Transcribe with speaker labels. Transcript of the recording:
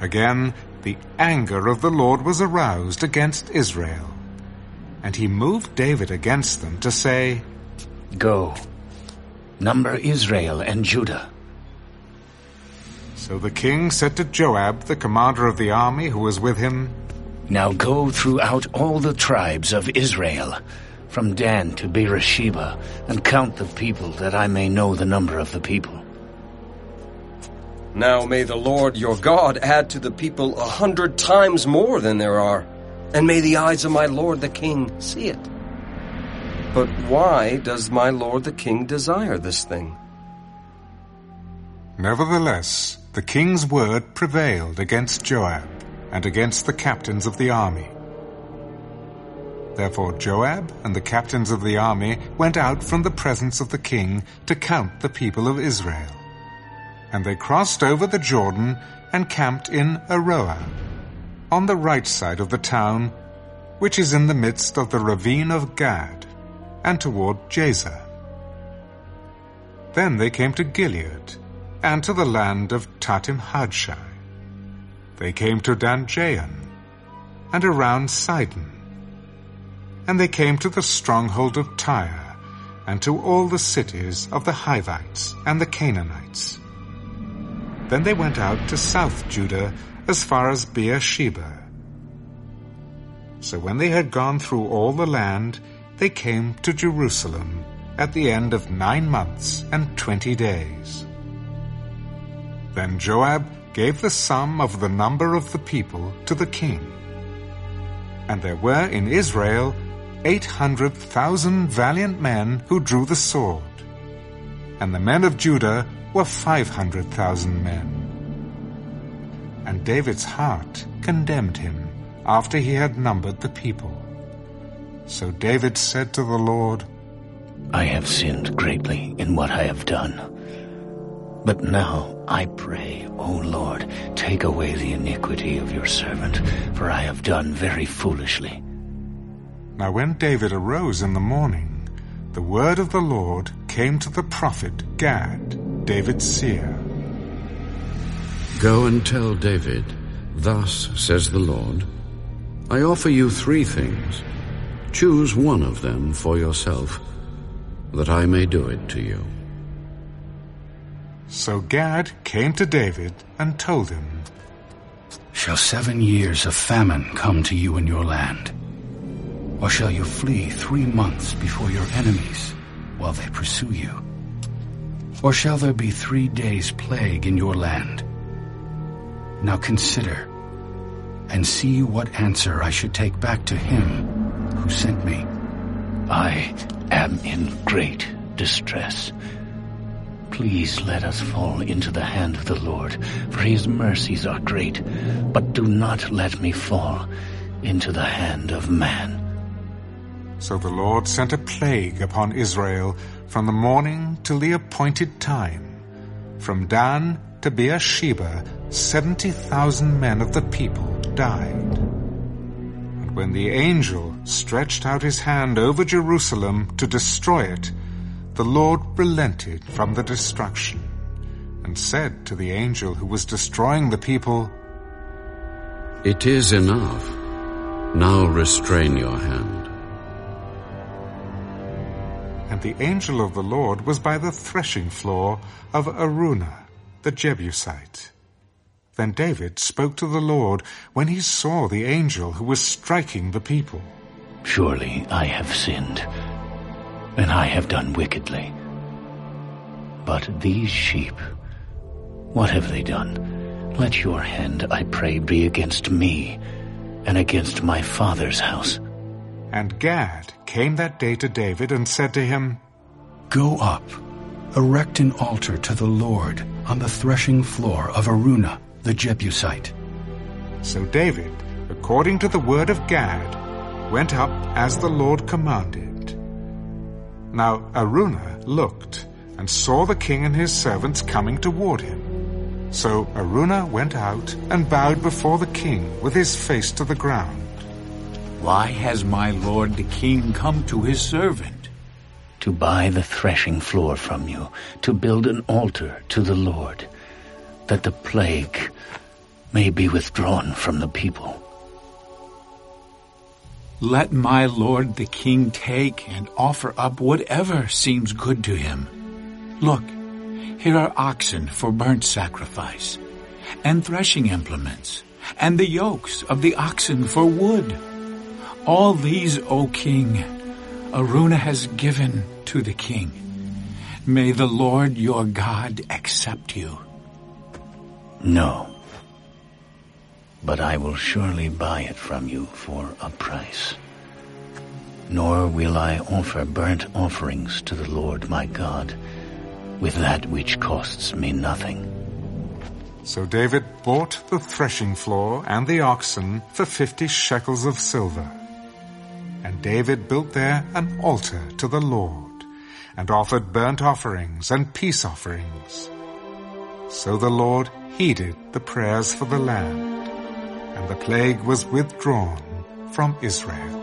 Speaker 1: Again, the anger of the Lord was aroused against Israel. And he moved David against them to say,
Speaker 2: Go, number Israel and Judah.
Speaker 1: So the king said to Joab, the commander of the army who was with him,
Speaker 2: Now go throughout all the tribes of Israel, from Dan to Beersheba, and count the people, that I may know the number of the people.
Speaker 3: Now may the Lord your God add to the people a hundred times more than there are, and may the eyes of my lord the king see it. But why does my lord the king desire this thing?
Speaker 1: Nevertheless, the king's word prevailed against Joab and against the captains of the army. Therefore Joab and the captains of the army went out from the presence of the king to count the people of Israel. And they crossed over the Jordan and camped in Aroer, on the right side of the town, which is in the midst of the ravine of Gad, and toward Jazer. Then they came to Gilead, and to the land of Tahtim Hadshai. They came to Dan Jaan, and around Sidon. And they came to the stronghold of Tyre, and to all the cities of the Hivites and the Canaanites. Then they went out to south Judah as far as Beersheba. So when they had gone through all the land, they came to Jerusalem at the end of nine months and twenty days. Then Joab gave the sum of the number of the people to the king. And there were in Israel eight hundred thousand valiant men who drew the sword, and the men of Judah were five hundred thousand men. And David's heart condemned him after he had numbered the people. So David said to the Lord,
Speaker 2: I have sinned greatly in what I have done. But now I pray, O Lord, take away the iniquity of your servant, for I have done very foolishly.
Speaker 1: Now when David arose in the morning, the word of the Lord came to the prophet Gad, David's seer.
Speaker 4: Go and tell David, Thus says the Lord, I offer you three things. Choose one of them for yourself, that I may do it to you.
Speaker 1: So Gad came to David and told him,
Speaker 5: Shall seven years of famine come to you in your land? Or shall you flee three months before your enemies while they pursue you? Or shall there be three days' plague in your land? Now consider and see what answer I should take back to him who sent me.
Speaker 2: I am in great distress. Please let us fall into the hand of the Lord, for his mercies are great, but do not let me fall into the hand of man.
Speaker 1: So the Lord sent a plague upon Israel from the morning till the appointed time. From Dan to Beersheba, seventy thousand men of the people died. And when the angel stretched out his hand over Jerusalem to destroy it, the Lord relented from the destruction, and said to the angel who was destroying the people,
Speaker 4: It is enough. Now restrain your hand.
Speaker 1: And the angel of the Lord was by the threshing floor of Araunah the Jebusite. Then David spoke to the Lord when he saw the angel who was striking the people.
Speaker 2: Surely I have sinned, and I have done wickedly. But these sheep, what have they done? Let your hand, I pray, be against me and against my father's house.
Speaker 1: And Gad came that day to David and said to him,
Speaker 5: Go up, erect an altar to the Lord on the threshing floor of Araunah the Jebusite.
Speaker 1: So David, according to the word of Gad, went up as the Lord commanded. Now Araunah looked and saw the king and his servants coming toward him. So Araunah went out and bowed before the king with his face to the ground.
Speaker 6: Why has my lord the king come to his servant?
Speaker 2: To buy the threshing floor from you, to build an altar to the Lord, that the plague may be withdrawn from the people.
Speaker 6: Let my lord the king take and offer up whatever seems good to him. Look, here are oxen for burnt sacrifice, and threshing implements, and the yokes of the oxen for wood. All these, O king, Araunah has given to the king. May the Lord your God accept you.
Speaker 2: No. But I will surely buy it from you for a price. Nor will I offer burnt offerings to the Lord my God with that which costs me nothing.
Speaker 1: So David bought the threshing floor and the oxen for fifty shekels of silver. And David built there an altar to the Lord, and offered burnt offerings and peace offerings. So the Lord heeded the prayers for the land, and the plague was withdrawn from Israel.